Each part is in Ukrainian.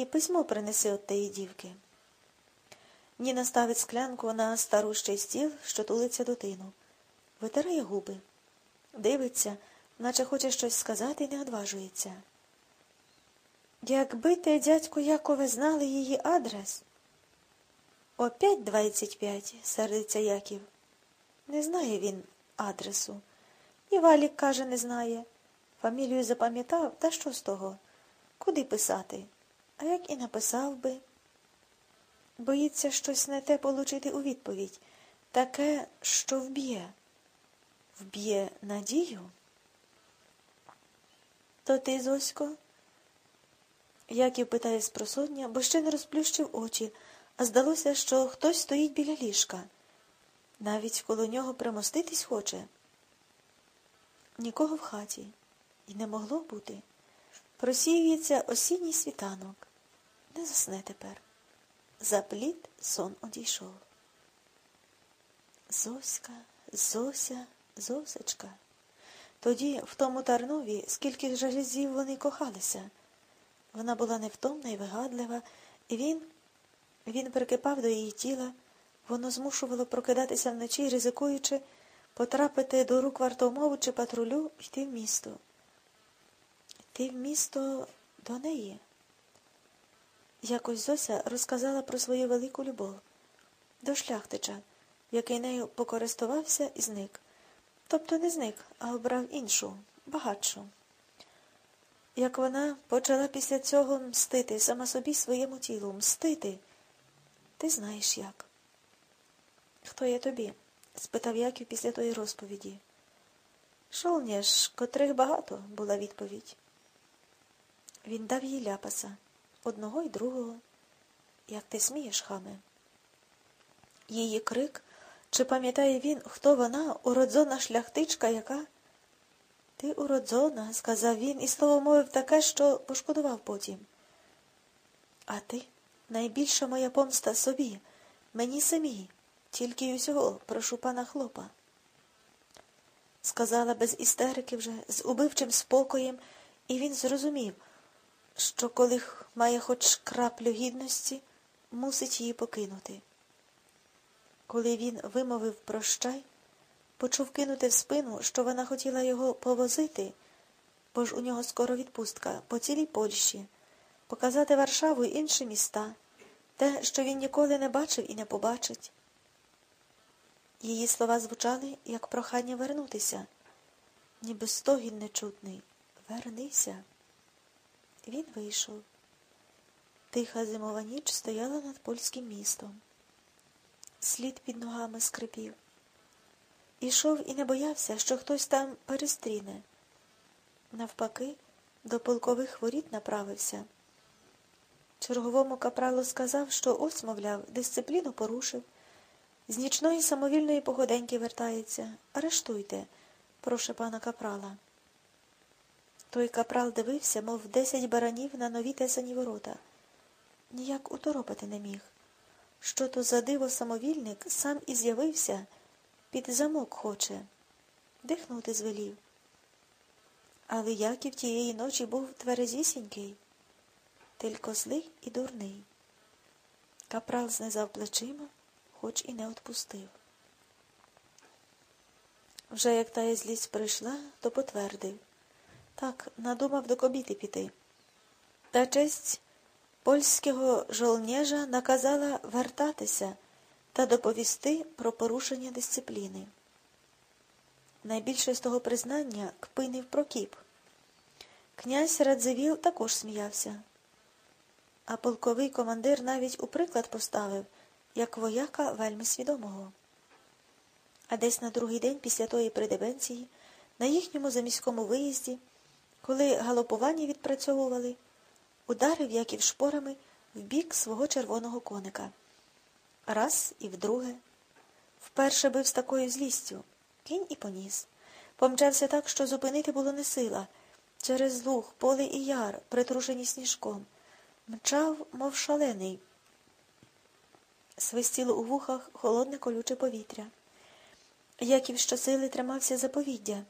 і письмо принеси от тієї дівки. Ніна ставить склянку на старущий стіл, що тулиться дитину. Витирає губи. Дивиться, наче хоче щось сказати і не одважується. Якби ти, дядьку Якове, знали її адрес. Опять двадцять п'ять, сердиться Яків. Не знає він адресу. І Валік, каже, не знає. Фамілію запам'ятав, та що з того? Куди писати? А як і написав би? Боїться щось не те получити у відповідь, таке, що вб'є. Вб'є надію? То ти, Зосько? Яків питає з просоння, бо ще не розплющив очі, а здалося, що хтось стоїть біля ліжка. Навіть коло нього примоститись хоче. Нікого в хаті, і не могло бути. Просіюється осінній світанок. Не засне тепер. За плід сон одійшов. Зоська, Зося, Зосечка. Тоді, в тому Тарнові, скільки ж разів вони кохалися. Вона була невтомна і вигадлива, і він, він прикипав до її тіла, воно змушувало прокидатися вночі, ризикуючи, потрапити до рук вартовмову чи патрулю йти в місто. Йти в місто до неї. Якось Зося розказала про свою велику любов до шляхтича, який нею покористувався і зник. Тобто не зник, а обрав іншу, багатшу. Як вона почала після цього мстити сама собі своєму тілу, мстити, ти знаєш як. Хто я тобі? спитав Яків після тої розповіді. Шолняш, котрих багато, була відповідь. Він дав їй ляпаса одного й другого. Як ти смієш, хаме? Її крик, чи пам'ятає він, хто вона, уродзона шляхтичка, яка? Ти уродзона, сказав він, і слово мовив таке, що пошкодував потім. А ти найбільша моя помста собі, мені самій, тільки й усього прошу пана хлопа. Сказала без істерики вже, з убивчим спокоєм, і він зрозумів, що коли має хоч краплю гідності, мусить її покинути. Коли він вимовив прощай, почув кинути в спину, що вона хотіла його повозити, бо ж у нього скоро відпустка по цілій Польщі, показати Варшаву й інші міста, те, що він ніколи не бачив і не побачить. Її слова звучали, як прохання вернутися, ніби стогін нечутний. Вернися. Він вийшов. Тиха зимова ніч стояла над польським містом. Слід під ногами скрипів. Ішов і не боявся, що хтось там перестріне. Навпаки, до полкових воріт направився. Черговому капралу сказав, що ось, мовляв, дисципліну порушив. З нічної самовільної погоденьки вертається. Арештуйте, проше пана капрала. Той капрал дивився, мов десять баранів на нові тесані ворота. Ніяк уторопати не міг. Що то за диво самовільник сам і з'явився, під замок хоче, дихнути звелів. Але Яків тієї ночі був тверезісінький, тільки злий і дурний. Капрал знизав плечима, хоч і не отпустив. Вже як тая злість прийшла, то потвердив. Так, надумав до кобіти піти. Та честь польського жолнєжа наказала вертатися та доповісти про порушення дисципліни. Найбільше з того признання кпинив Прокіп. Князь Радзивіл також сміявся, а полковий командир навіть у приклад поставив, як вояка вельми свідомого. А десь на другий день після тої придебенції, на їхньому заміському виїзді, коли галопування відпрацьовували, ударив Яків шпорами в бік свого червоного коника. Раз і вдруге. Вперше бив з такою злістю. Кінь і поніс. Помчався так, що зупинити було не сила. Через луг, поле і яр, притрушені сніжком. Мчав, мов шалений. Свистіло у вухах холодне колюче повітря. Яків щосили тримався за повіддя.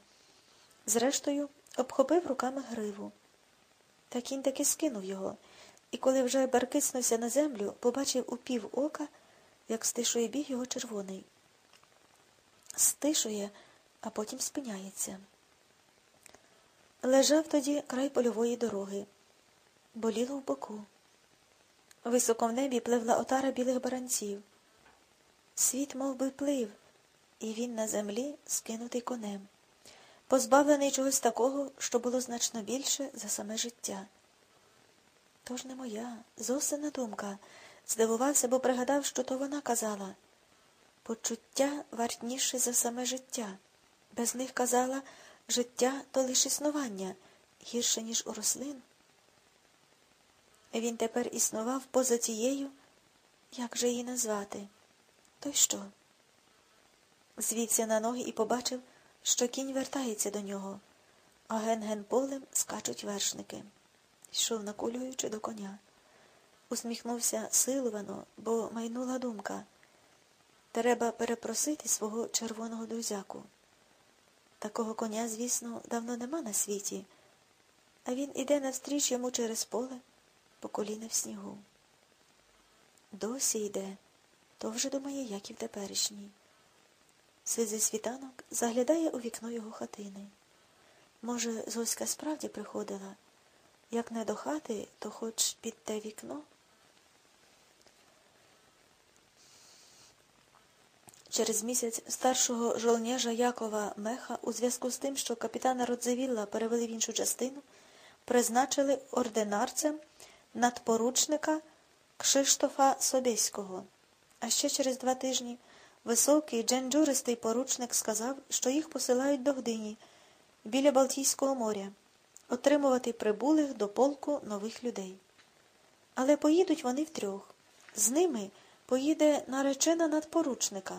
Зрештою, обхопив руками гриву. Та кінь таки скинув його, і коли вже баркиснувся на землю, побачив у пів ока, як стишує біг його червоний. Стишує, а потім спиняється. Лежав тоді край польової дороги. Боліло в боку. Високо в небі пливла отара білих баранців. Світ мов би, плив, і він на землі скинутий конем, позбавлений чогось такого, що було значно більше за саме життя. Тож не моя, зосина думка, здивувався, бо пригадав, що то вона казала. Почуття вартніше за саме життя. Без них казала, життя то лише існування, гірше, ніж у рослин. Він тепер існував поза тією, як же її назвати? То й що? Звівся на ноги і побачив, що кінь вертається до нього, а ген-ген полем скачуть вершники. Йшов, накулюючи до коня. Усміхнувся силувано, бо майнула думка. Треба перепросити свого червоного друзяку. Такого коня, звісно, давно нема на світі, а він іде навстріч йому через поле по коліна в снігу. Досі йде, то вже думає, як і в теперішній. Сизий світанок заглядає у вікно його хатини. Може, Зоська справді приходила, як не до хати, то хоч під те вікно. Через місяць старшого жолнєжа Якова Меха у зв'язку з тим, що капітана Родзевілла перевели в іншу частину, призначили ординарцем надпоручника Кшиштофа Собєського. А ще через два тижні високий дженджуристий поручник сказав, що їх посилають до Гдині біля Балтійського моря, отримувати прибулих до полку нових людей. Але поїдуть вони втрьох. З ними поїде наречена надпоручника.